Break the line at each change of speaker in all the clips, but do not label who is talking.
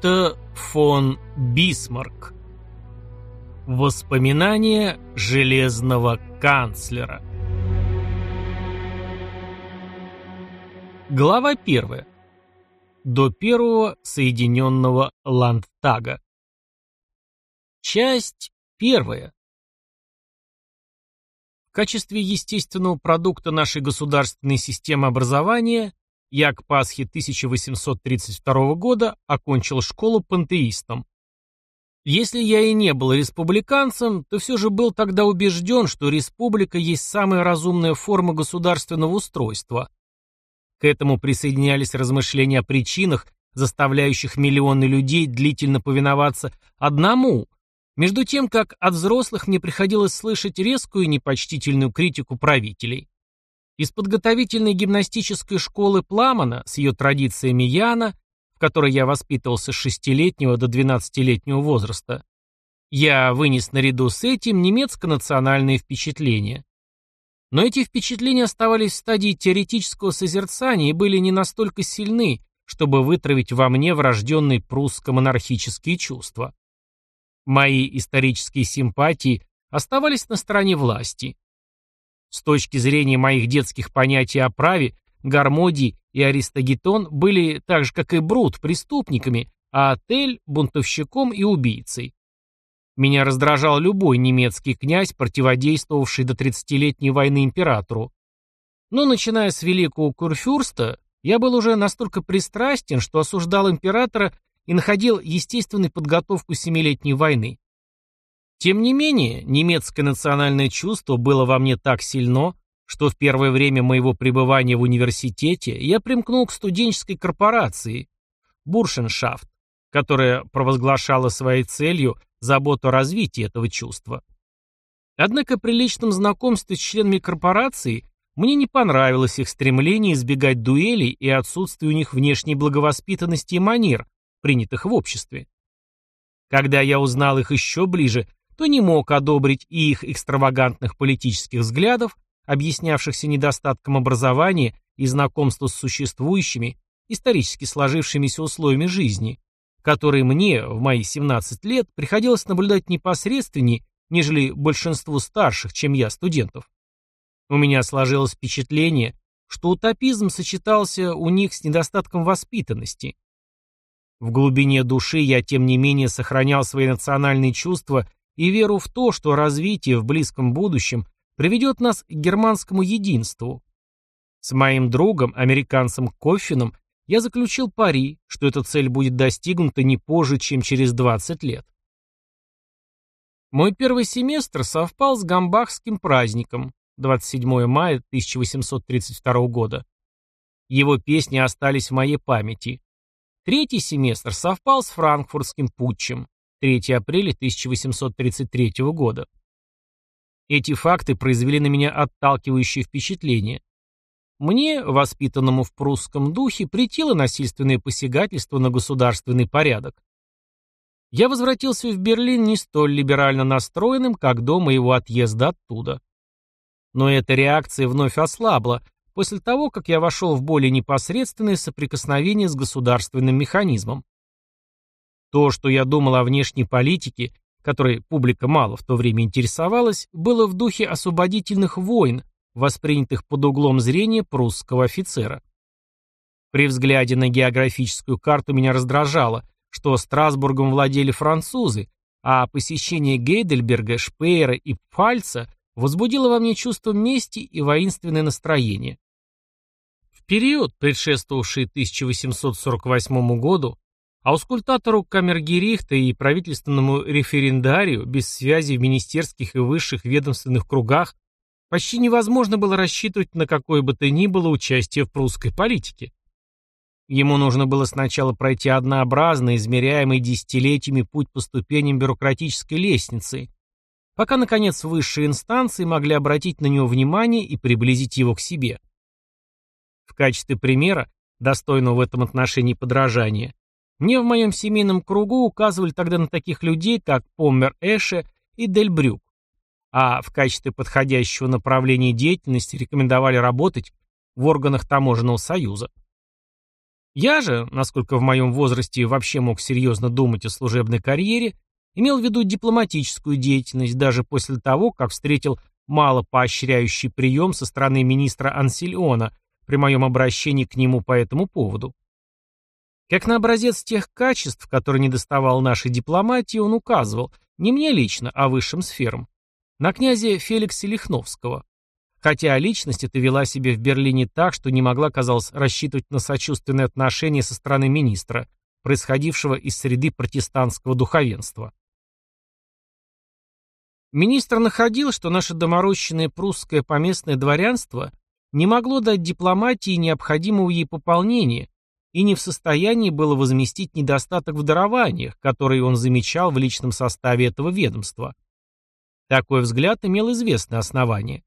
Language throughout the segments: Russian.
Отто фон Бисмарк. Воспоминания железного канцлера. Глава первая. До первого Соединенного Ландтага. Часть первая. В качестве естественного продукта нашей государственной системы образования я к Пасхе 1832 года окончил школу пантеистом. Если я и не был республиканцем, то все же был тогда убежден, что республика есть самая разумная форма государственного устройства. К этому присоединялись размышления о причинах, заставляющих миллионы людей длительно повиноваться одному, между тем, как от взрослых мне приходилось слышать резкую и непочтительную критику правителей. Из подготовительной гимнастической школы Пламана с ее традициями Яна, в которой я воспитывался с шестилетнего до двенадцатилетнего возраста, я вынес наряду с этим немецко-национальные впечатления. Но эти впечатления оставались в стадии теоретического созерцания и были не настолько сильны, чтобы вытравить во мне врожденные прусско-монархические чувства. Мои исторические симпатии оставались на стороне власти, с точки зрения моих детских понятий о праве, Гармодий и Аристагетон были, так же как и Брут, преступниками, а Отель – бунтовщиком и убийцей. Меня раздражал любой немецкий князь, противодействовавший до 30-летней войны императору. Но начиная с великого Курфюрста, я был уже настолько пристрастен, что осуждал императора и находил естественной подготовку Семилетней войны. Тем не менее, немецкое национальное чувство было во мне так сильно, что в первое время моего пребывания в университете я примкнул к студенческой корпорации Буршеншафт, которая провозглашала своей целью заботу о развитии этого чувства. Однако при личном знакомстве с членами корпорации мне не понравилось их стремление избегать дуэлей и отсутствие у них внешней благовоспитанности и манер, принятых в обществе. Когда я узнал их еще ближе, то не мог одобрить и их экстравагантных политических взглядов, объяснявшихся недостатком образования и знакомства с существующими, исторически сложившимися условиями жизни, которые мне в мои 17 лет приходилось наблюдать непосредственнее, нежели большинству старших, чем я, студентов. У меня сложилось впечатление, что утопизм сочетался у них с недостатком воспитанности. В глубине души я, тем не менее, сохранял свои национальные чувства и веру в то, что развитие в близком будущем приведет нас к германскому единству. С моим другом, американцем Коффином, я заключил пари, что эта цель будет достигнута не позже, чем через 20 лет. Мой первый семестр совпал с Гамбахским праздником, 27 мая 1832 года. Его песни остались в моей памяти. Третий семестр совпал с Франкфуртским путчем, 3 апреля 1833 года. Эти факты произвели на меня отталкивающее впечатление. Мне, воспитанному в прусском духе, претило насильственное посягательство на государственный порядок. Я возвратился в Берлин не столь либерально настроенным, как до моего отъезда оттуда. Но эта реакция вновь ослабла после того, как я вошел в более непосредственное соприкосновение с государственным механизмом. То, что я думал о внешней политике, которой публика мало в то время интересовалась, было в духе освободительных войн, воспринятых под углом зрения прусского офицера. При взгляде на географическую карту меня раздражало, что Страсбургом владели французы, а посещение Гейдельберга, Шпеера и Пфальца возбудило во мне чувство мести и воинственное настроение. В период, предшествовавший 1848 году, Аускультатору Камергерихта и правительственному референдарию без связи в министерских и высших ведомственных кругах почти невозможно было рассчитывать на какое бы то ни было участие в прусской политике. Ему нужно было сначала пройти однообразно, измеряемый десятилетиями путь по ступеням бюрократической лестницы, пока, наконец, высшие инстанции могли обратить на него внимание и приблизить его к себе. В качестве примера, достойного в этом отношении подражания, мне в моем семейном кругу указывали тогда на таких людей, как Поммер Эше и Дельбрюк, а в качестве подходящего направления деятельности рекомендовали работать в органах таможенного союза. Я же, насколько в моем возрасте вообще мог серьезно думать о служебной карьере, имел в виду дипломатическую деятельность даже после того, как встретил мало поощряющий прием со стороны министра Ансильона при моем обращении к нему по этому поводу. Как на образец тех качеств, которые недоставал нашей дипломатии, он указывал, не мне лично, а высшим сферам, на князя Феликса Лихновского. Хотя личность эта вела себя в Берлине так, что не могла, казалось, рассчитывать на сочувственное отношение со стороны министра, происходившего из среды протестантского духовенства. Министр находил, что наше доморощенное прусское поместное дворянство не могло дать дипломатии необходимого ей пополнения и не в состоянии было возместить недостаток в дарованиях, которые он замечал в личном составе этого ведомства. Такой взгляд имел известное основание.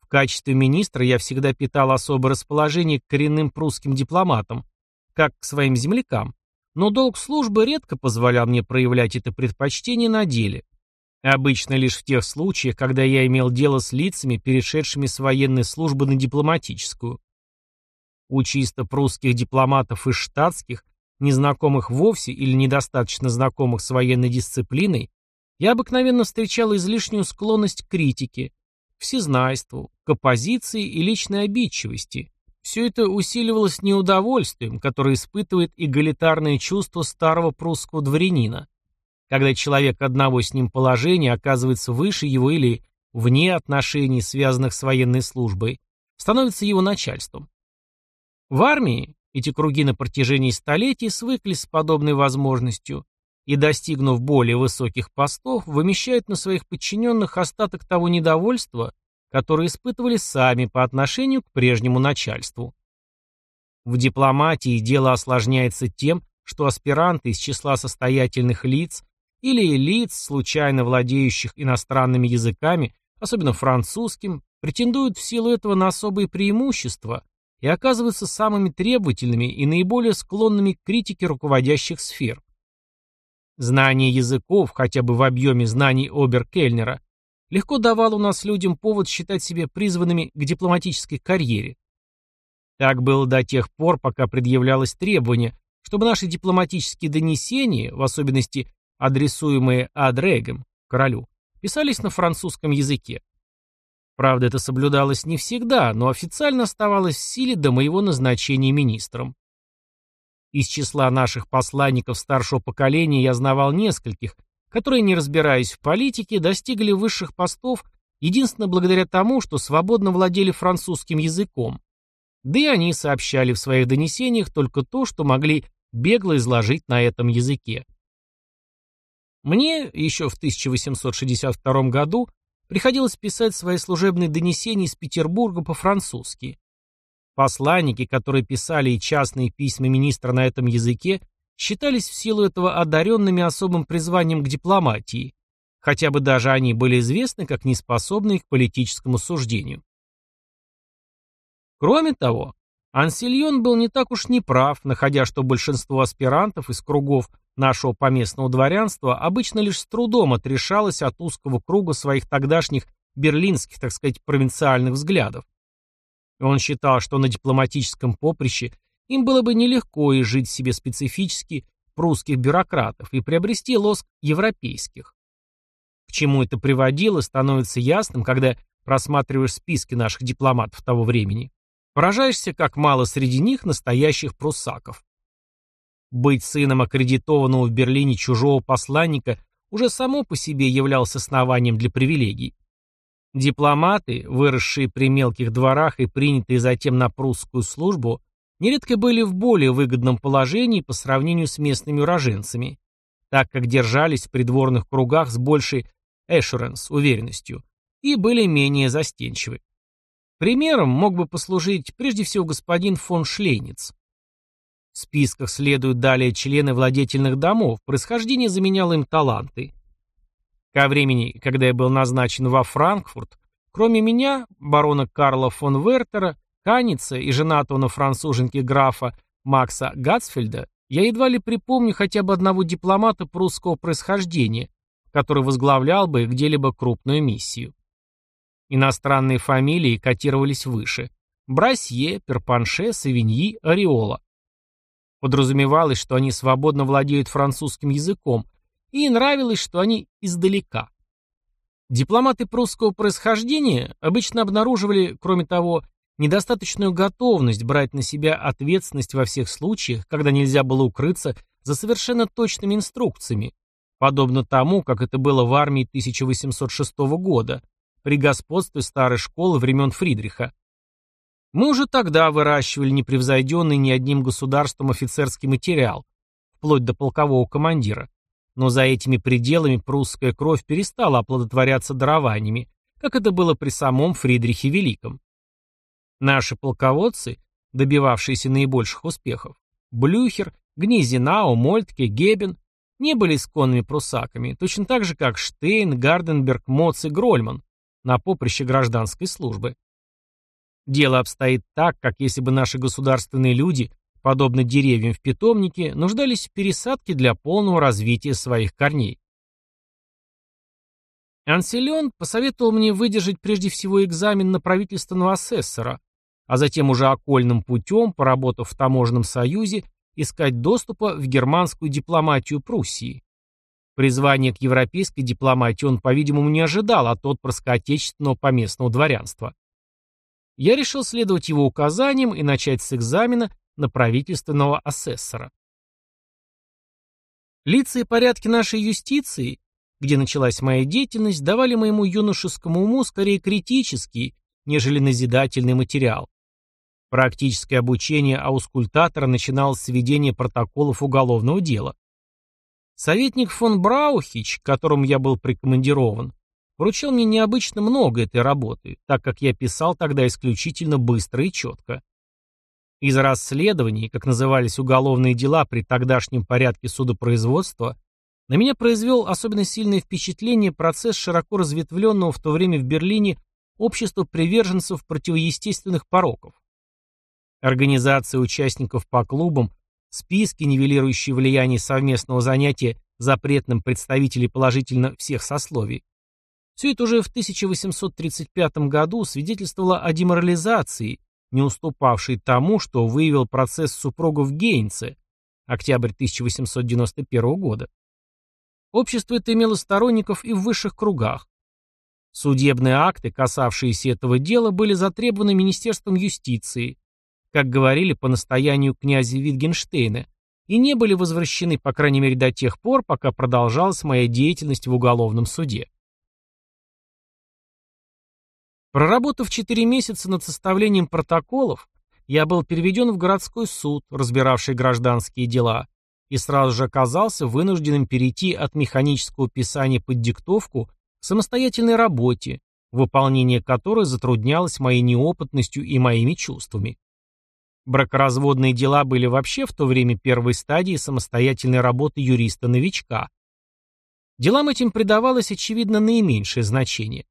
В качестве министра я всегда питал особое расположение к коренным прусским дипломатам, как к своим землякам, но долг службы редко позволял мне проявлять это предпочтение на деле. Обычно лишь в тех случаях, когда я имел дело с лицами, перешедшими с военной службы на дипломатическую. У чисто прусских дипломатов и штатских, незнакомых вовсе или недостаточно знакомых с военной дисциплиной, я обыкновенно встречал излишнюю склонность к критике, к всезнайству, к оппозиции и личной обидчивости. Все это усиливалось неудовольствием, которое испытывает эгалитарное чувство старого прусского дворянина когда человек одного с ним положения оказывается выше его или вне отношений, связанных с военной службой, становится его начальством. В армии эти круги на протяжении столетий свыклись с подобной возможностью и, достигнув более высоких постов, вымещают на своих подчиненных остаток того недовольства, которое испытывали сами по отношению к прежнему начальству. В дипломатии дело осложняется тем, что аспиранты из числа состоятельных лиц или лиц, случайно владеющих иностранными языками, особенно французским, претендуют в силу этого на особые преимущества и оказываются самыми требовательными и наиболее склонными к критике руководящих сфер. Знание языков, хотя бы в объеме знаний Оберкельнера, легко давало у нас людям повод считать себя призванными к дипломатической карьере. Так было до тех пор, пока предъявлялось требование, чтобы наши дипломатические донесения, в особенности адресуемые Адрегом, королю, писались на французском языке. Правда, это соблюдалось не всегда, но официально оставалось в силе до моего назначения министром. Из числа наших посланников старшего поколения я знавал нескольких, которые, не разбираясь в политике, достигли высших постов единственно благодаря тому, что свободно владели французским языком. Да и они сообщали в своих донесениях только то, что могли бегло изложить на этом языке. Мне еще в 1862 году приходилось писать свои служебные донесения из Петербурга по-французски. Посланники, которые писали и частные письма министра на этом языке, считались в силу этого одаренными особым призванием к дипломатии, хотя бы даже они были известны как неспособные к политическому суждению. Кроме того, Ансельон был не так уж неправ, находя, что большинство аспирантов из кругов нашего поместного дворянства обычно лишь с трудом отрешалось от узкого круга своих тогдашних берлинских, так сказать, провинциальных взглядов. Он считал, что на дипломатическом поприще им было бы нелегко изжить себе специфически прусских бюрократов и приобрести лоск европейских. К чему это приводило, становится ясным, когда просматриваешь списки наших дипломатов того времени. Поражаешься, как мало среди них настоящих пруссаков. Быть сыном аккредитованного в Берлине чужого посланника уже само по себе являлось основанием для привилегий. Дипломаты, выросшие при мелких дворах и принятые затем на прусскую службу, нередко были в более выгодном положении по сравнению с местными уроженцами, так как держались в придворных кругах с большей эшуренс, уверенностью, и были менее застенчивы. Примером мог бы послужить прежде всего господин фон Шлейниц. Списках следуют далее члены владетельных домов, происхождение заменяло им таланты. Ко времени, когда я был назначен во Франкфурт, кроме меня, барона Карла фон Вертера, Каница и женатого на француженке графа Макса Гатсфельда, я едва ли припомню хотя бы одного дипломата прусского происхождения, который возглавлял бы где-либо крупную миссию. Иностранные фамилии котировались выше. Брасье, Перпанше, Савиньи, Ореола. Подразумевалось, что они свободно владеют французским языком, и нравилось, что они издалека. Дипломаты прусского происхождения обычно обнаруживали, кроме того, недостаточную готовность брать на себя ответственность во всех случаях, когда нельзя было укрыться за совершенно точными инструкциями, подобно тому, как это было в армии 1806 года, при господстве старой школы времен Фридриха. Мы уже тогда выращивали непревзойденный ни одним государством офицерский материал, вплоть до полкового командира. Но за этими пределами прусская кровь перестала оплодотворяться дарованиями, как это было при самом Фридрихе Великом. Наши полководцы, добивавшиеся наибольших успехов, Блюхер, Гнезинау, Мольтке, Гебен, не были исконными прусаками, точно так же, как Штейн, Гарденберг, Моц и Грольман на поприще гражданской службы. Дело обстоит так, как если бы наши государственные люди, подобно деревьям в питомнике, нуждались в пересадке для полного развития своих корней. Ансельон посоветовал мне выдержать прежде всего экзамен на правительственного асессора, а затем уже окольным путем, поработав в таможенном союзе, искать доступа в германскую дипломатию Пруссии. Призвание к европейской дипломатии он, по-видимому, не ожидал от отпрыска отечественного поместного дворянства я решил следовать его указаниям и начать с экзамена на правительственного асессора. Лица и порядки нашей юстиции, где началась моя деятельность, давали моему юношескому уму скорее критический, нежели назидательный материал. Практическое обучение аускультатора начиналось с ведения протоколов уголовного дела. Советник фон Браухич, к которому я был прикомандирован, Поручил мне необычно много этой работы, так как я писал тогда исключительно быстро и четко. Из расследований, как назывались уголовные дела при тогдашнем порядке судопроизводства, на меня произвел особенно сильное впечатление процесс широко разветвленного в то время в Берлине общества приверженцев противоестественных пороков. Организация участников по клубам, списки, нивелирующие влияние совместного занятия запретным представителей положительно всех сословий, все это уже в 1835 году свидетельствовало о деморализации, не уступавшей тому, что выявил процесс супругов Гейнце, октябрь 1891 года. Общество это имело сторонников и в высших кругах. Судебные акты, касавшиеся этого дела, были затребованы Министерством юстиции, как говорили по настоянию князя Витгенштейна, и не были возвращены, по крайней мере, до тех пор, пока продолжалась моя деятельность в уголовном суде. Проработав 4 месяца над составлением протоколов, я был переведен в городской суд, разбиравший гражданские дела, и сразу же оказался вынужденным перейти от механического писания под диктовку к самостоятельной работе, выполнение которой затруднялось моей неопытностью и моими чувствами. Бракоразводные дела были вообще в то время первой стадии самостоятельной работы юриста-новичка. Делам этим придавалось, очевидно, наименьшее значение.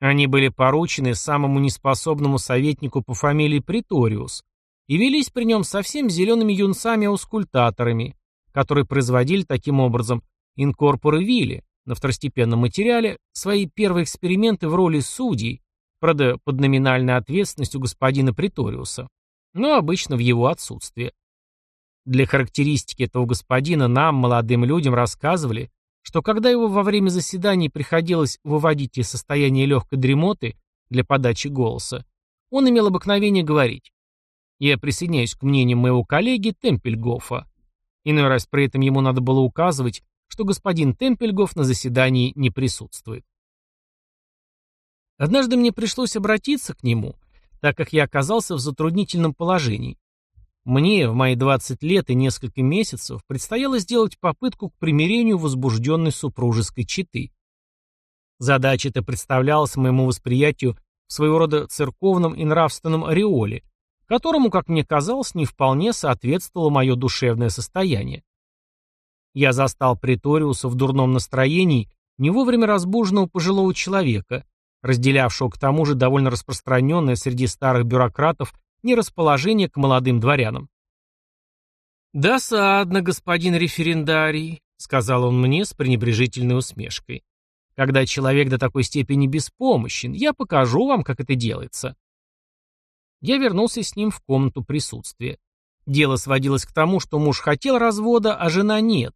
Они были поручены самому неспособному советнику по фамилии Приториус и велись при нем совсем зелеными юнцами-аускультаторами, которые производили таким образом инкорпоры вилли на второстепенном материале свои первые эксперименты в роли судей, правда, под номинальной ответственностью господина Приториуса, но обычно в его отсутствие. Для характеристики этого господина нам, молодым людям, рассказывали, что когда его во время заседаний приходилось выводить из состояния легкой дремоты для подачи голоса, он имел обыкновение говорить «Я присоединяюсь к мнению моего коллеги Темпельгофа». Иной раз при этом ему надо было указывать, что господин Темпельгоф на заседании не присутствует. Однажды мне пришлось обратиться к нему, так как я оказался в затруднительном положении. Мне в мои 20 лет и несколько месяцев предстояло сделать попытку к примирению возбужденной супружеской четы. Задача эта представлялась моему восприятию в своего рода церковном и нравственном ореоле, которому, как мне казалось, не вполне соответствовало мое душевное состояние. Я застал Преториуса в дурном настроении не вовремя разбуженного пожилого человека, разделявшего к тому же довольно распространенное среди старых бюрократов нерасположение к молодым дворянам. «Досадно, господин референдарий», — сказал он мне с пренебрежительной усмешкой. «Когда человек до такой степени беспомощен, я покажу вам, как это делается». Я вернулся с ним в комнату присутствия. Дело сводилось к тому, что муж хотел развода, а жена нет.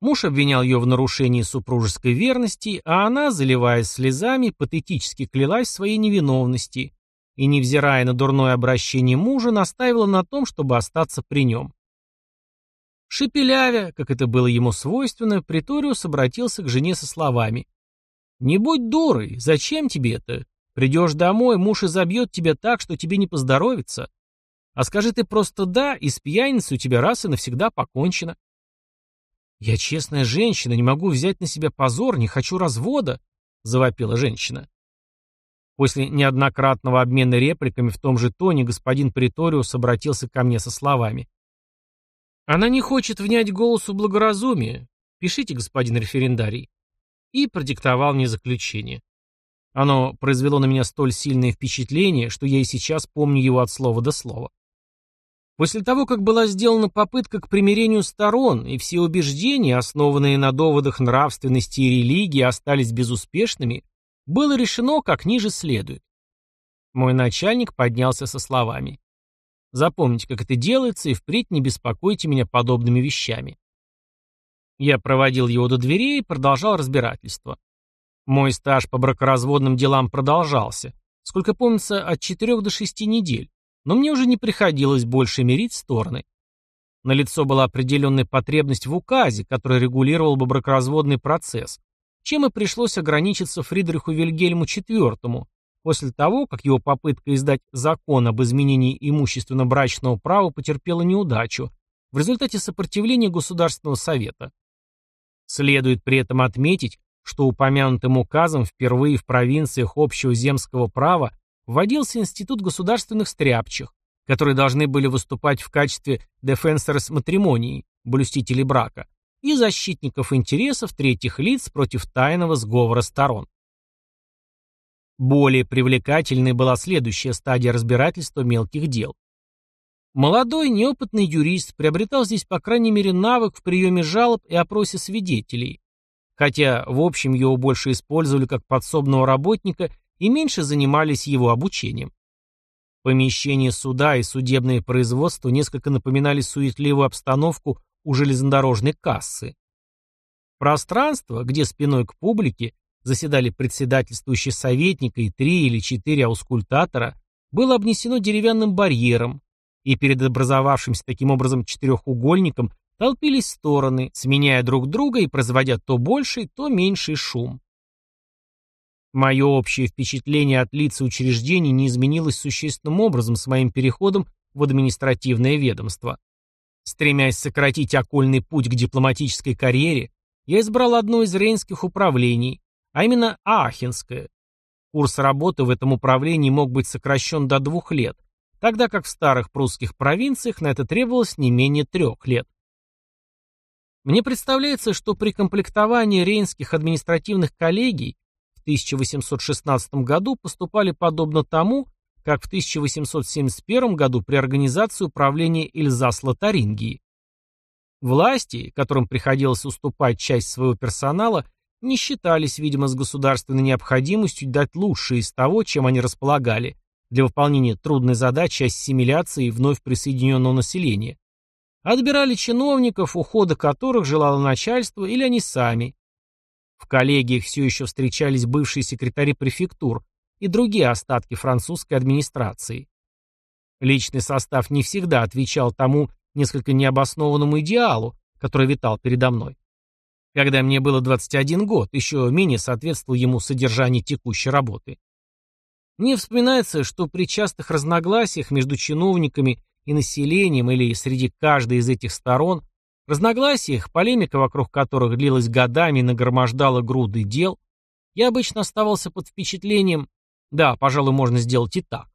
Муж обвинял ее в нарушении супружеской верности, а она, заливаясь слезами, патетически клялась своей невиновности и, невзирая на дурное обращение мужа, настаивала на том, чтобы остаться при нем. Шепелявя, как это было ему свойственно, Приториус обратился к жене со словами. «Не будь дурой, зачем тебе это? Придешь домой, муж изобьет тебя так, что тебе не поздоровится. А скажи ты просто «да», и с пьяницей у тебя раз и навсегда покончено. «Я честная женщина, не могу взять на себя позор, не хочу развода», — завопила женщина. После неоднократного обмена репликами в том же тоне господин Приториус обратился ко мне со словами. «Она не хочет внять голосу благоразумия. Пишите, господин референдарий». И продиктовал мне заключение. Оно произвело на меня столь сильное впечатление, что я и сейчас помню его от слова до слова. После того, как была сделана попытка к примирению сторон, и все убеждения, основанные на доводах нравственности и религии, остались безуспешными, было решено, как ниже следует. Мой начальник поднялся со словами. Запомните, как это делается, и впредь не беспокойте меня подобными вещами. Я проводил его до дверей и продолжал разбирательство. Мой стаж по бракоразводным делам продолжался, сколько помнится, от 4 до 6 недель но мне уже не приходилось больше мирить стороны. Налицо была определенная потребность в указе, который регулировал бы бракоразводный процесс, чем и пришлось ограничиться Фридриху Вильгельму IV, после того, как его попытка издать закон об изменении имущественно-брачного права потерпела неудачу в результате сопротивления Государственного совета. Следует при этом отметить, что упомянутым указом впервые в провинциях общего земского права вводился институт государственных стряпчих, которые должны были выступать в качестве defensores матримонии, блюстителей брака, и защитников интересов третьих лиц против тайного сговора сторон. Более привлекательной была следующая стадия разбирательства мелких дел. Молодой, неопытный юрист приобретал здесь, по крайней мере, навык в приеме жалоб и опросе свидетелей, хотя, в общем, его больше использовали как подсобного работника и меньше занимались его обучением. Помещение суда и судебное производство несколько напоминали суетливую обстановку у железнодорожной кассы. Пространство, где спиной к публике заседали председательствующий советник и три или четыре аускультатора, было обнесено деревянным барьером, и перед образовавшимся таким образом четырехугольником толпились стороны, сменяя друг друга и производя то больший, то меньший шум. Мое общее впечатление от лиц учреждений не изменилось существенным образом с моим переходом в административное ведомство. Стремясь сократить окольный путь к дипломатической карьере, я избрал одно из рейнских управлений, а именно Аахенское. Курс работы в этом управлении мог быть сокращен до двух лет, тогда как в старых прусских провинциях на это требовалось не менее трех лет. Мне представляется, что при комплектовании рейнских административных коллегий 1816 году поступали подобно тому, как в 1871 году при организации управления Эльзас-Лотарингии. Власти, которым приходилось уступать часть своего персонала, не считались, видимо, с государственной необходимостью дать лучшее из того, чем они располагали, для выполнения трудной задачи ассимиляции вновь присоединенного населения. Отбирали чиновников, ухода которых желало начальство или они сами, в коллегиях все еще встречались бывшие секретари префектур и другие остатки французской администрации. Личный состав не всегда отвечал тому несколько необоснованному идеалу, который витал передо мной. Когда мне было 21 год, еще менее соответствовал ему содержание текущей работы. Мне вспоминается, что при частых разногласиях между чиновниками и населением или среди каждой из этих сторон разногласиях, полемика вокруг которых длилась годами и нагромождала груды дел, я обычно оставался под впечатлением «да, пожалуй, можно сделать и так».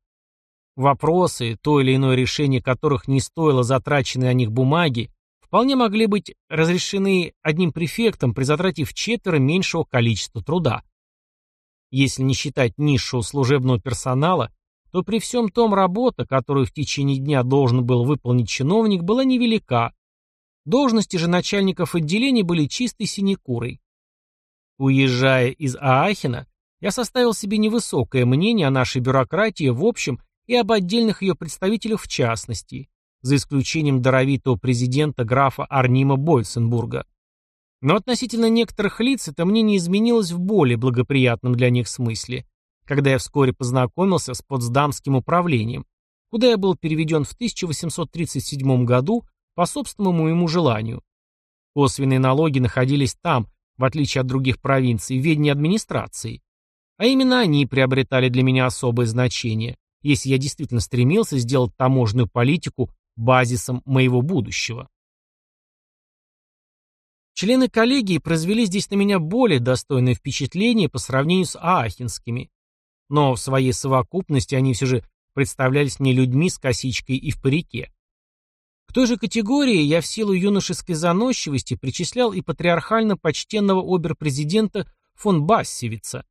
Вопросы, то или иное решение которых не стоило затраченной о них бумаги, вполне могли быть разрешены одним префектом при затрате четверо меньшего количества труда. Если не считать низшего служебного персонала, то при всем том работа, которую в течение дня должен был выполнить чиновник, была невелика, Должности же начальников отделений были чистой синекурой. Уезжая из Аахена, я составил себе невысокое мнение о нашей бюрократии в общем и об отдельных ее представителях в частности, за исключением даровитого президента графа Арнима Бойценбурга. Но относительно некоторых лиц это мне не изменилось в более благоприятном для них смысле, когда я вскоре познакомился с Потсдамским управлением, куда я был переведен в 1837 году по собственному ему желанию. Косвенные налоги находились там, в отличие от других провинций, в ведении администрации. А именно они приобретали для меня особое значение, если я действительно стремился сделать таможенную политику базисом моего будущего. Члены коллегии произвели здесь на меня более достойное впечатление по сравнению с аахенскими, но в своей совокупности они все же представлялись мне людьми с косичкой и в парике. К той же категории я в силу юношеской заносчивости причислял и патриархально почтенного обер-президента фон Бассевица.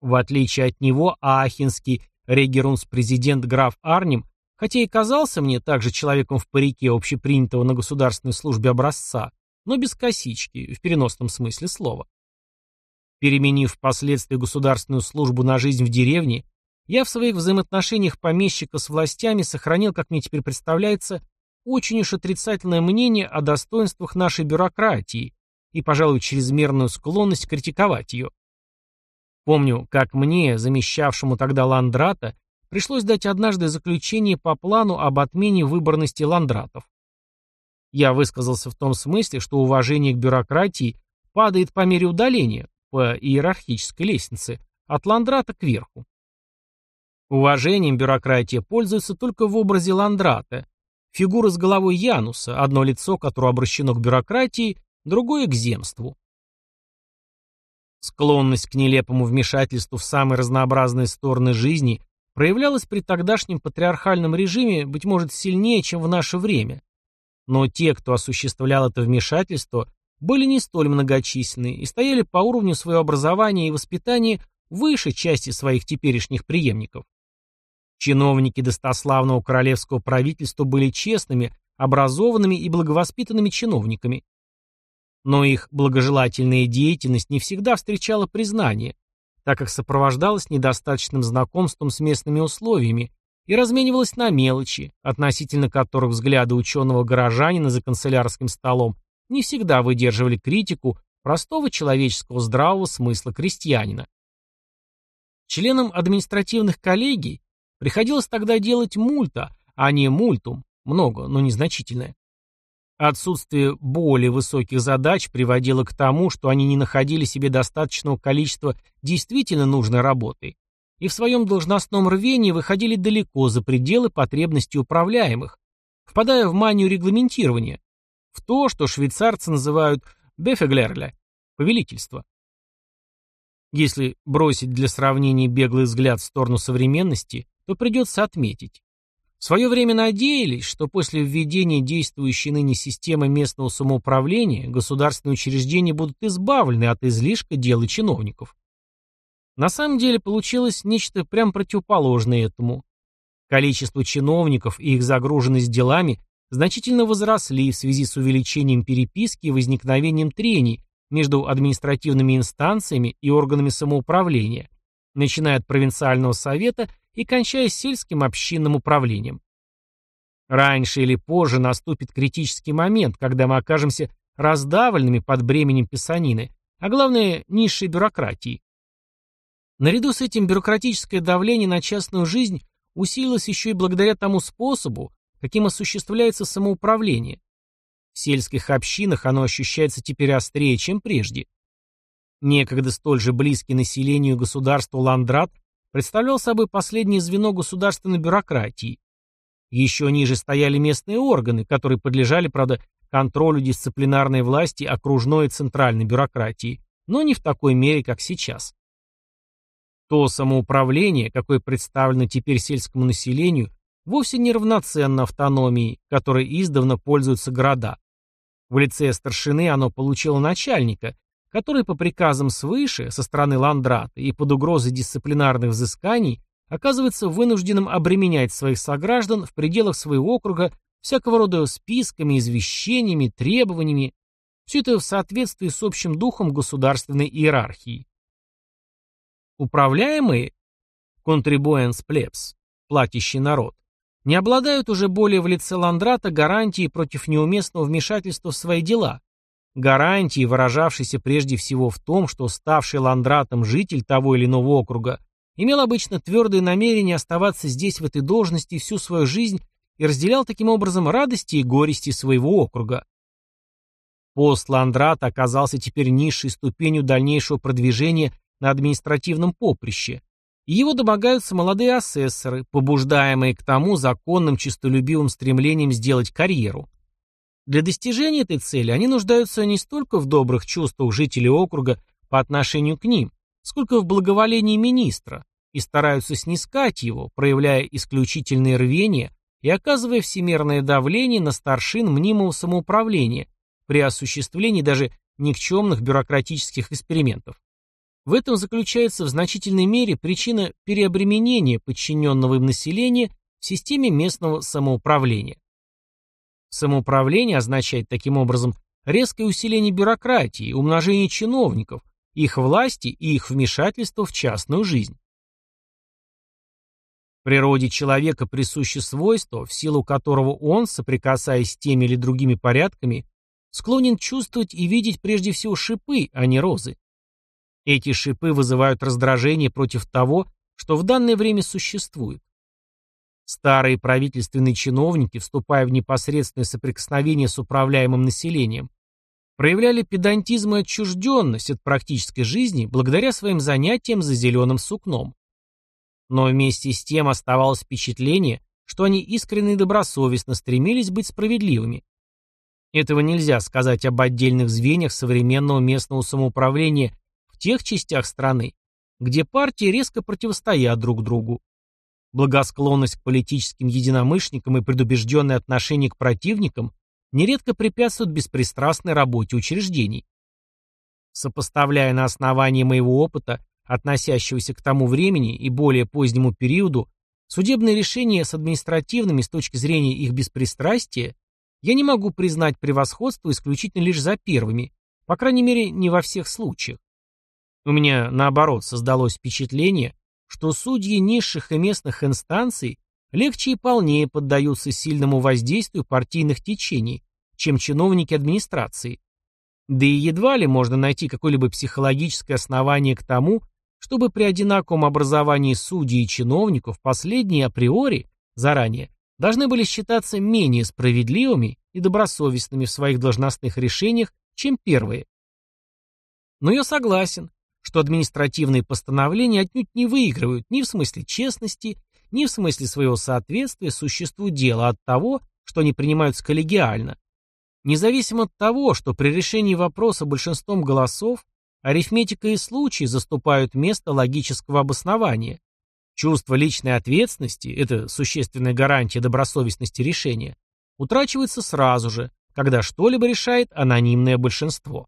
В отличие от него, аахенский регерунс-президент граф Арнем, хотя и казался мне также человеком в парике общепринятого на государственной службе образца, но без косички, в переносном смысле слова. Переменив впоследствии государственную службу на жизнь в деревне, я в своих взаимоотношениях помещика с властями сохранил, как мне теперь представляется, очень уж отрицательное мнение о достоинствах нашей бюрократии и, пожалуй, чрезмерную склонность критиковать ее. Помню, как мне, замещавшему тогда Ландрата, пришлось дать однажды заключение по плану об отмене выборности Ландратов. Я высказался в том смысле, что уважение к бюрократии падает по мере удаления по иерархической лестнице от Ландрата к верху. Уважением бюрократия пользуется только в образе Ландрата, фигура с головой Януса, одно лицо, которое обращено к бюрократии, другое к земству. Склонность к нелепому вмешательству в самые разнообразные стороны жизни проявлялась при тогдашнем патриархальном режиме, быть может, сильнее, чем в наше время. Но те, кто осуществлял это вмешательство, были не столь многочисленны и стояли по уровню своего образования и воспитания выше части своих теперешних преемников. Чиновники достославного королевского правительства были честными, образованными и благовоспитанными чиновниками. Но их благожелательная деятельность не всегда встречала признание, так как сопровождалась недостаточным знакомством с местными условиями и разменивалась на мелочи, относительно которых взгляды ученого горожанина за канцелярским столом не всегда выдерживали критику простого человеческого здравого смысла крестьянина. Членам административных коллегий Приходилось тогда делать мульта, а не мультум, много, но незначительное. Отсутствие более высоких задач приводило к тому, что они не находили себе достаточного количества действительно нужной работы и в своем должностном рвении выходили далеко за пределы потребностей управляемых, впадая в манию регламентирования, в то, что швейцарцы называют «бефеглерле» — повелительство. Если бросить для сравнения беглый взгляд в сторону современности, то придется отметить. В свое время надеялись, что после введения действующей ныне системы местного самоуправления государственные учреждения будут избавлены от излишка дел и чиновников. На самом деле получилось нечто прям противоположное этому. Количество чиновников и их загруженность делами значительно возросли в связи с увеличением переписки и возникновением трений между административными инстанциями и органами самоуправления, начиная от провинциального совета и кончая сельским общинным управлением. Раньше или позже наступит критический момент, когда мы окажемся раздавленными под бременем писанины, а главное, низшей бюрократии. Наряду с этим бюрократическое давление на частную жизнь усилилось еще и благодаря тому способу, каким осуществляется самоуправление. В сельских общинах оно ощущается теперь острее, чем прежде. Некогда столь же близкий населению государству Ландрат представлял собой последнее звено государственной бюрократии. Еще ниже стояли местные органы, которые подлежали, правда, контролю дисциплинарной власти окружной и центральной бюрократии, но не в такой мере, как сейчас. То самоуправление, какое представлено теперь сельскому населению, вовсе не равноценно автономии, которой издавна пользуются города. В лице старшины оно получило начальника, который по приказам свыше, со стороны Ландрата и под угрозой дисциплинарных взысканий, оказывается вынужденным обременять своих сограждан в пределах своего округа всякого рода списками, извещениями, требованиями, все это в соответствии с общим духом государственной иерархии. Управляемые, contribuens plebs, платящий народ, не обладают уже более в лице Ландрата гарантией против неуместного вмешательства в свои дела, гарантии, выражавшейся прежде всего в том, что ставший Ландратом житель того или иного округа имел обычно твердое намерение оставаться здесь в этой должности всю свою жизнь и разделял таким образом радости и горести своего округа. Пост Ландрата оказался теперь низшей ступенью дальнейшего продвижения на административном поприще, и его домогаются молодые асессоры, побуждаемые к тому законным честолюбивым стремлением сделать карьеру. Для достижения этой цели они нуждаются не столько в добрых чувствах жителей округа по отношению к ним, сколько в благоволении министра, и стараются снискать его, проявляя исключительное рвение и оказывая всемирное давление на старшин мнимого самоуправления при осуществлении даже никчемных бюрократических экспериментов. В этом заключается в значительной мере причина переобременения подчиненного им населения в системе местного самоуправления. Самоуправление означает таким образом резкое усиление бюрократии, умножение чиновников, их власти и их вмешательство в частную жизнь. В природе человека присуще свойство, в силу которого он, соприкасаясь с теми или другими порядками, склонен чувствовать и видеть прежде всего шипы, а не розы. Эти шипы вызывают раздражение против того, что в данное время существует. Старые правительственные чиновники, вступая в непосредственное соприкосновение с управляемым населением, проявляли педантизм и отчужденность от практической жизни благодаря своим занятиям за зеленым сукном. Но вместе с тем оставалось впечатление, что они искренне и добросовестно стремились быть справедливыми. Этого нельзя сказать об отдельных звеньях современного местного самоуправления в тех частях страны, где партии резко противостоят друг другу. Благосклонность к политическим единомышленникам и предубежденное отношение к противникам нередко препятствуют беспристрастной работе учреждений. Сопоставляя на основании моего опыта, относящегося к тому времени и более позднему периоду, судебные решения с административными с точки зрения их беспристрастия, я не могу признать превосходство исключительно лишь за первыми, по крайней мере, не во всех случаях. У меня, наоборот, создалось впечатление, что судьи низших и местных инстанций легче и полнее поддаются сильному воздействию партийных течений, чем чиновники администрации. Да и едва ли можно найти какое-либо психологическое основание к тому, чтобы при одинаковом образовании судей и чиновников последние априори, заранее, должны были считаться менее справедливыми и добросовестными в своих должностных решениях, чем первые. Но я согласен, что административные постановления отнюдь не выигрывают ни в смысле честности, ни в смысле своего соответствия существу дела от того, что они принимаются коллегиально. Независимо от того, что при решении вопроса большинством голосов арифметика и случаи заступают место логического обоснования. Чувство личной ответственности – это существенная гарантия добросовестности решения – утрачивается сразу же, когда что-либо решает анонимное большинство.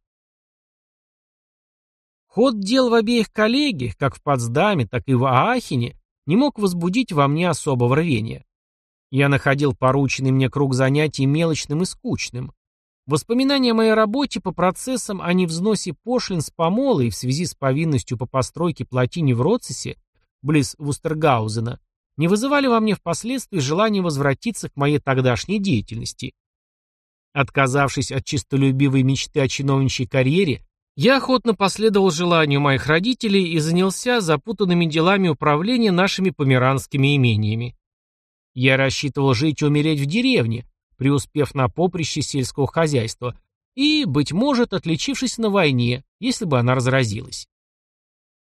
Ход дел в обеих коллегиях, как в Потсдаме, так и в Аахене, не мог возбудить во мне особого рвения. Я находил порученный мне круг занятий мелочным и скучным. Воспоминания о моей работе по процессам о невзносе пошлин с помола и в связи с повинностью по постройке плотине в Роцесе, близ Вустергаузена, не вызывали во мне впоследствии желания возвратиться к моей тогдашней деятельности. Отказавшись от чистолюбивой мечты о чиновничьей карьере, я охотно последовал желанию моих родителей и занялся запутанными делами управления нашими померанскими имениями. Я рассчитывал жить и умереть в деревне, преуспев на поприще сельского хозяйства, и, быть может, отличившись на войне, если бы она разразилась.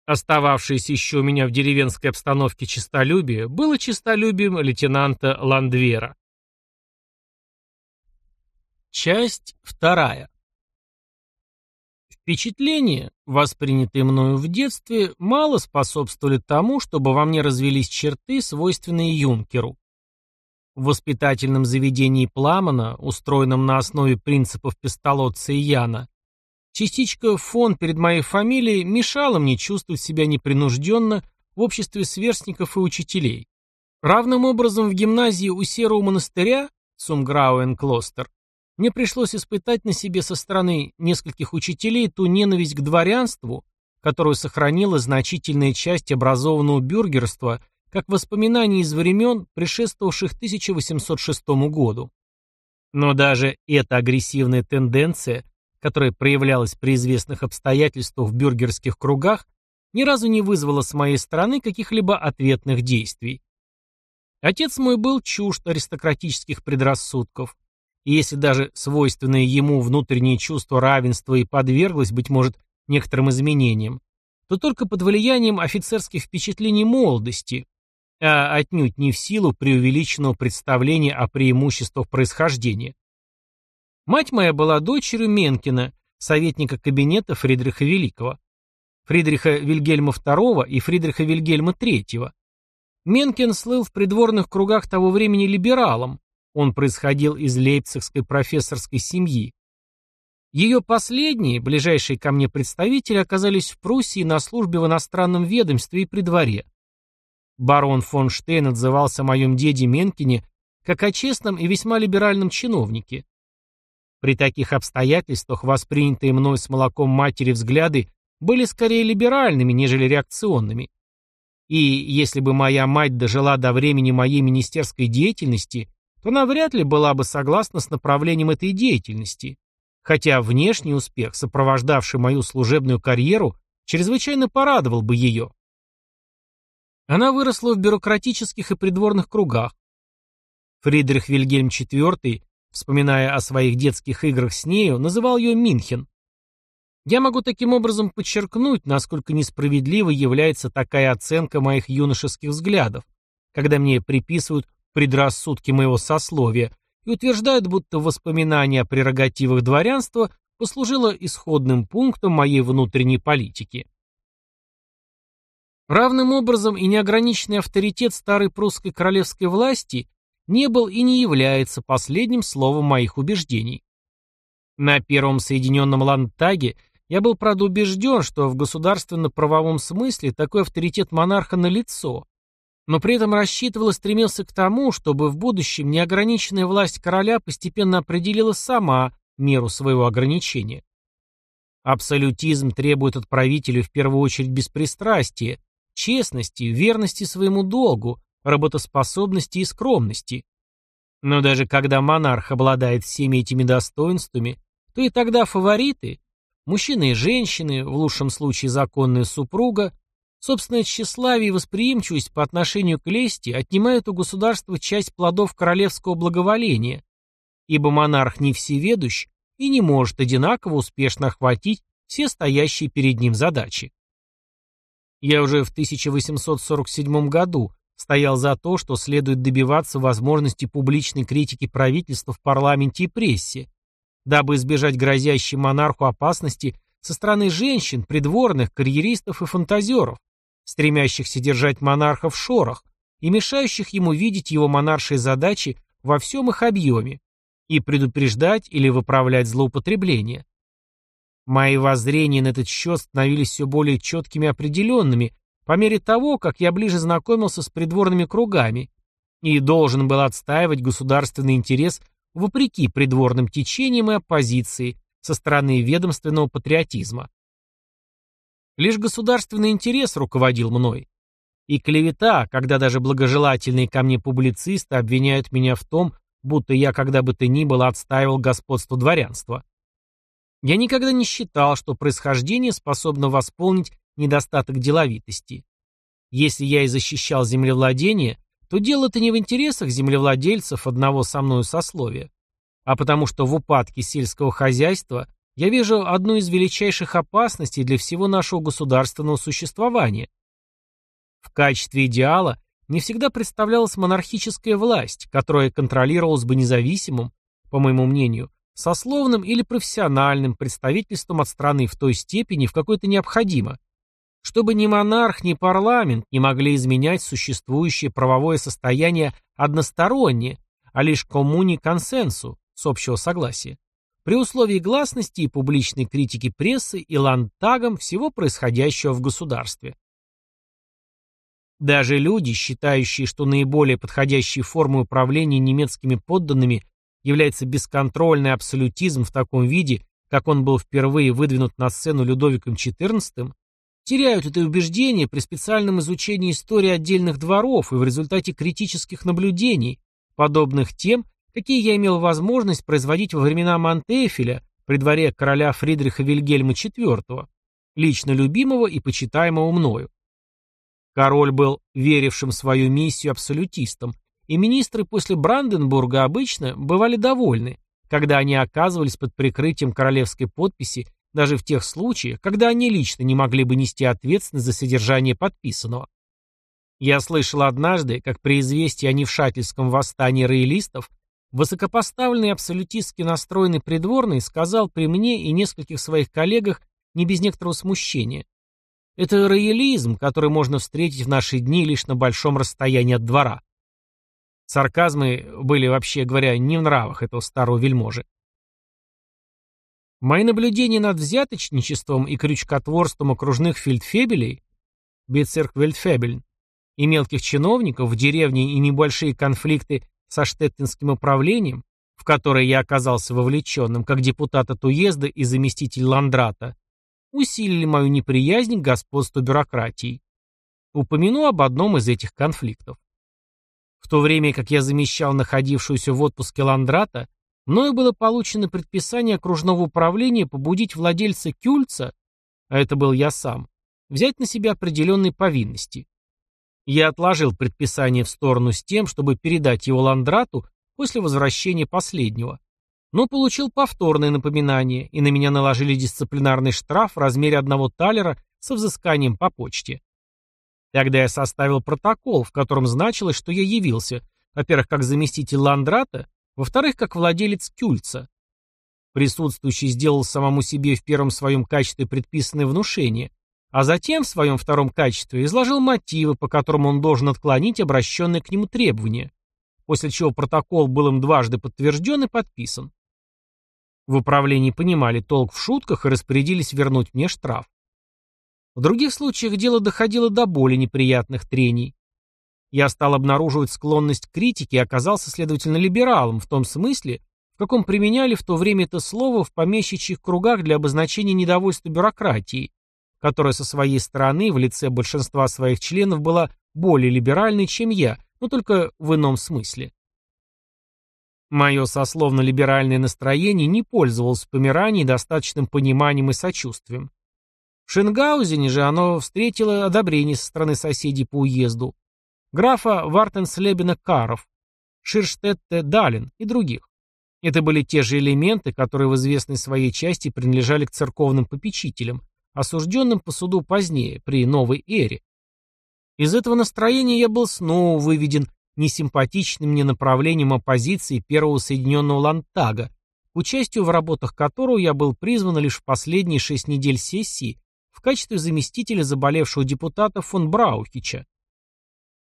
Остававшееся еще у меня в деревенской обстановке честолюбие было честолюбием лейтенанта Ландвера. Часть вторая. Впечатления, воспринятые мною в детстве, мало способствовали тому, чтобы во мне развелись черты, свойственные юнкеру. В воспитательном заведении Пламана, устроенном на основе принципов Пестолотца и Яна, частичка фон перед моей фамилией мешала мне чувствовать себя непринужденно в обществе сверстников и учителей. Равным образом в гимназии у Серого монастыря, Сумграуэн-Клостер, мне пришлось испытать на себе со стороны нескольких учителей ту ненависть к дворянству, которую сохранила значительная часть образованного бюргерства как воспоминание из времен, предшествовавших 1806 году. Но даже эта агрессивная тенденция, которая проявлялась при известных обстоятельствах в бюргерских кругах, ни разу не вызвала с моей стороны каких-либо ответных действий. Отец мой был чужд аристократических предрассудков, и если даже свойственное ему внутреннее чувство равенства и подверглось, быть может, некоторым изменениям, то только под влиянием офицерских впечатлений молодости, а отнюдь не в силу преувеличенного представления о преимуществах происхождения. Мать моя была дочерью Менкина, советника кабинета Фридриха Великого, Фридриха Вильгельма II и Фридриха Вильгельма III. Менкин слыл в придворных кругах того времени либералом, он происходил из лейпцигской профессорской семьи, ее последние, ближайшие ко мне представители, оказались в Пруссии на службе в иностранном ведомстве и при дворе. Барон фон Штейн отзывался о моем деде Менкине как о честном и весьма либеральном чиновнике. При таких обстоятельствах воспринятые мной с молоком матери взгляды были скорее либеральными, нежели реакционными. И если бы моя мать дожила до времени моей министерской деятельности, то она вряд ли была бы согласна с направлением этой деятельности хотя внешний успех, сопровождавший мою служебную карьеру, чрезвычайно порадовал бы ее. Она выросла в бюрократических и придворных кругах. Фридрих Вильгельм IV, вспоминая о своих детских играх с нею, называл ее Минхен. Я могу таким образом подчеркнуть, насколько несправедливой является такая оценка моих юношеских взглядов, когда мне приписывают предрассудки моего сословия, и утверждают, будто воспоминание о прерогативах дворянства послужило исходным пунктом моей внутренней политики. Равным образом и неограниченный авторитет старой прусской королевской власти не был и не является последним словом моих убеждений. На Первом Соединенном Ландтаге я был, правда, убежден, что в государственно-правовом смысле такой авторитет монарха налицо, но при этом рассчитывал и стремился к тому, чтобы в будущем неограниченная власть короля постепенно определила сама меру своего ограничения. Абсолютизм требует от правителя в первую очередь беспристрастия, честности, верности своему долгу, работоспособности и скромности. Но даже когда монарх обладает всеми этими достоинствами, то и тогда фавориты, мужчины и женщины, в лучшем случае законная супруга, Собственное тщеславие и восприимчивость по отношению к лести отнимают у государства часть плодов королевского благоволения, ибо монарх не всеведущ и не может одинаково успешно охватить все стоящие перед ним задачи. Я уже в 1847 году стоял за то, что следует добиваться возможности публичной критики правительства в парламенте и прессе, дабы избежать грозящей монарху опасности со стороны женщин, придворных, карьеристов и фантазеров, стремящихся держать монарха в шорах и мешающих ему видеть его монаршие задачи во всем их объеме и предупреждать или выправлять злоупотребления. Мои воззрения на этот счет становились все более четкими и определенными по мере того, как я ближе знакомился с придворными кругами и должен был отстаивать государственный интерес вопреки придворным течениям и оппозиции со стороны ведомственного патриотизма. Лишь государственный интерес руководил мной. И клевета, когда даже благожелательные ко мне публицисты обвиняют меня в том, будто я когда бы то ни было отстаивал господство дворянства. Я никогда не считал, что происхождение способно восполнить недостаток деловитости. Если я и защищал землевладение, то дело это не в интересах землевладельцев одного со мною сословия, а потому что в упадке сельского хозяйства я вижу одну из величайших опасностей для всего нашего государственного существования. В качестве идеала не всегда представлялась монархическая власть, которая контролировалась бы независимым, по моему мнению, сословным или профессиональным представительством от страны в той степени, в какой это необходимо, чтобы ни монарх, ни парламент не могли изменять существующее правовое состояние односторонне, а лишь коммуни консенсу, с общего согласия при условии гласности и публичной критики прессы и ландтагом всего происходящего в государстве. Даже люди, считающие, что наиболее подходящей формой управления немецкими подданными является бесконтрольный абсолютизм в таком виде, как он был впервые выдвинут на сцену Людовиком XIV, теряют это убеждение при специальном изучении истории отдельных дворов и в результате критических наблюдений, подобных тем, какие я имел возможность производить во времена Монтефеля при дворе короля Фридриха Вильгельма IV, лично любимого и почитаемого мною. Король был верившим в свою миссию абсолютистом, и министры после Бранденбурга обычно бывали довольны, когда они оказывались под прикрытием королевской подписи даже в тех случаях, когда они лично не могли бы нести ответственность за содержание подписанного. Я слышал однажды, как при известии о невшательском восстании роялистов высокопоставленный абсолютистски настроенный придворный сказал при мне и нескольких своих коллегах не без некоторого смущения. Это роялизм, который можно встретить в наши дни лишь на большом расстоянии от двора. Сарказмы были, вообще говоря, не в нравах этого старого вельможи. Мои наблюдения над взяточничеством и крючкотворством окружных фельдфебелей Бецерквельдфебель и мелких чиновников в деревне и небольшие конфликты со штеттинским управлением, в которые я оказался вовлеченным как депутат от уезда и заместитель Ландрата, усилили мою неприязнь к господству бюрократии. Упомяну об одном из этих конфликтов. В то время как я замещал находившуюся в отпуске Ландрата, Мною было получено предписание окружного управления побудить владельца Кюльца, а это был я сам, взять на себя определенные повинности. Я отложил предписание в сторону с тем, чтобы передать его Ландрату после возвращения последнего, но получил повторное напоминание, и на меня наложили дисциплинарный штраф в размере одного талера со взысканием по почте. Тогда я составил протокол, в котором значилось, что я явился, во-первых, как заместитель Ландрата, во-вторых, как владелец Кюльца. Присутствующий сделал самому себе в первом своем качестве предписанное внушение, а затем в своем втором качестве изложил мотивы, по которым он должен отклонить обращенные к нему требования, после чего протокол был им дважды подтвержден и подписан. В управлении понимали толк в шутках и распорядились вернуть мне штраф. В других случаях дело доходило до более неприятных трений. Я стал обнаруживать склонность к критике и оказался, следовательно, либералом в том смысле, в каком применяли в то время это слово в помещичьих кругах для обозначения недовольства бюрократии, которая со своей стороны в лице большинства своих членов была более либеральной, чем я, но только в ином смысле. Мое сословно-либеральное настроение не пользовалось в Померании достаточным пониманием и сочувствием. В Шенгаузене же оно встретило одобрение со стороны соседей по уезду, графа Вартенслебена Каров, Ширштетте Далин и других. Это были те же элементы, которые в известной своей части принадлежали к церковным попечителям, осужденным по суду позднее, при новой эре. Из этого настроения я был снова выведен несимпатичным мне направлением оппозиции Первого Соединенного Лантага, к участию в работах которого я был призван лишь в последние шесть недель сессии в качестве заместителя заболевшего депутата фон Браухича.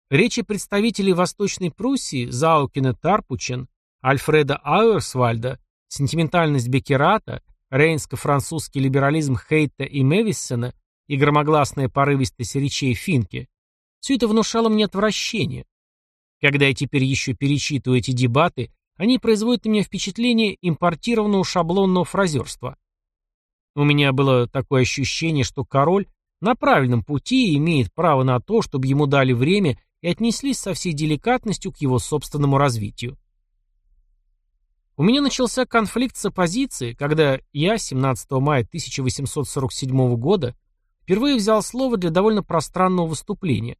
Речи представителей Восточной Пруссии Заукина Тарпучен, Альфреда Ауэрсвальда, сентиментальность Беккерата, рейнско-французский либерализм Хейта и Мевиссена и громогласная порывистость речей Финке – все это внушало мне отвращение. Когда я теперь еще перечитываю эти дебаты, они производят на меня впечатление импортированного шаблонного фразерства. У меня было такое ощущение, что король на правильном пути и имеет право на то, чтобы ему дали время и отнеслись со всей деликатностью к его собственному развитию. У меня начался конфликт с оппозицией, когда я 17 мая 1847 года впервые взял слово для довольно пространного выступления.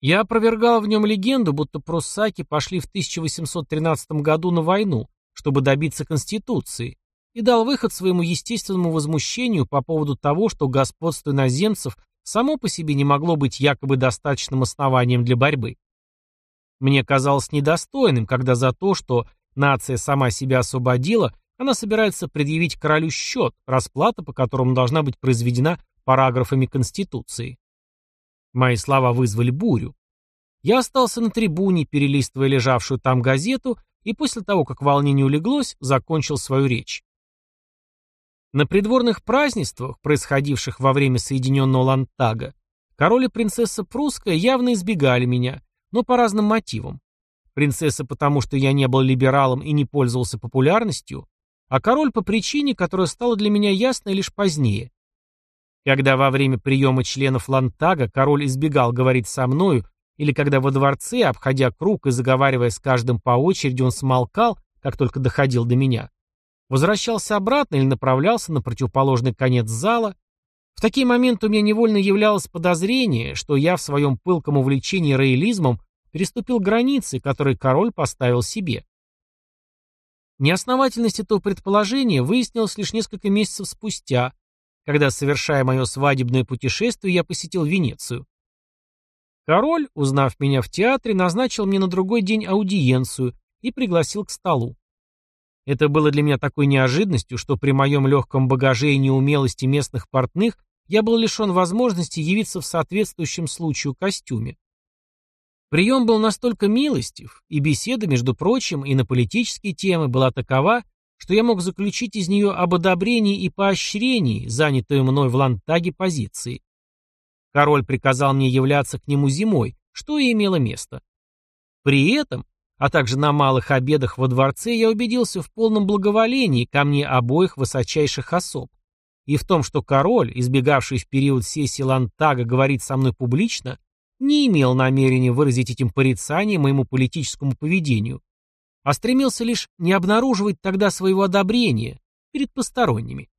Я опровергал в нем легенду, будто пруссаки пошли в 1813 году на войну, чтобы добиться Конституции, и дал выход своему естественному возмущению по поводу того, что господство иноземцев само по себе не могло быть якобы достаточным основанием для борьбы. Мне казалось недостойным, когда за то, что нация сама себя освободила, она собирается предъявить королю счет, расплата по которому должна быть произведена параграфами Конституции. Мои слова вызвали бурю. Я остался на трибуне, перелистывая лежавшую там газету, и после того, как волнение улеглось, закончил свою речь. На придворных празднествах, происходивших во время Соединенного Лантага, король и принцесса прусская явно избегали меня, но по разным мотивам. Принцесса потому, что я не был либералом и не пользовался популярностью, а король по причине, которая стала для меня ясной лишь позднее. Когда во время приема членов Лантага король избегал говорить со мною, или когда во дворце, обходя круг и заговаривая с каждым по очереди, он смолкал, как только доходил до меня, возвращался обратно или направлялся на противоположный конец зала, в такие моменты у меня невольно являлось подозрение, что я в своем пылком увлечении роялизмом переступил границы, которые король поставил себе. Неосновательность этого предположения выяснилась лишь несколько месяцев спустя, когда, совершая мое свадебное путешествие, я посетил Венецию. Король, узнав меня в театре, назначил мне на другой день аудиенцию и пригласил к столу. Это было для меня такой неожиданностью, что при моем легком багаже и неумелости местных портных я был лишен возможности явиться в соответствующем случаю костюме. Прием был настолько милостив, и беседа, между прочим, и на политические темы была такова, что я мог заключить из нее об одобрении и поощрении, занятой мной в Лантаге позиции. Король приказал мне являться к нему зимой, что и имело место. При этом, а также на малых обедах во дворце, я убедился в полном благоволении ко мне обоих высочайших особ, и в том, что король, избегавший в период сессии Лантага говорить со мной публично, не имел намерения выразить этим порицание моему политическому поведению, а стремился лишь не обнаруживать тогда своего одобрения перед посторонними.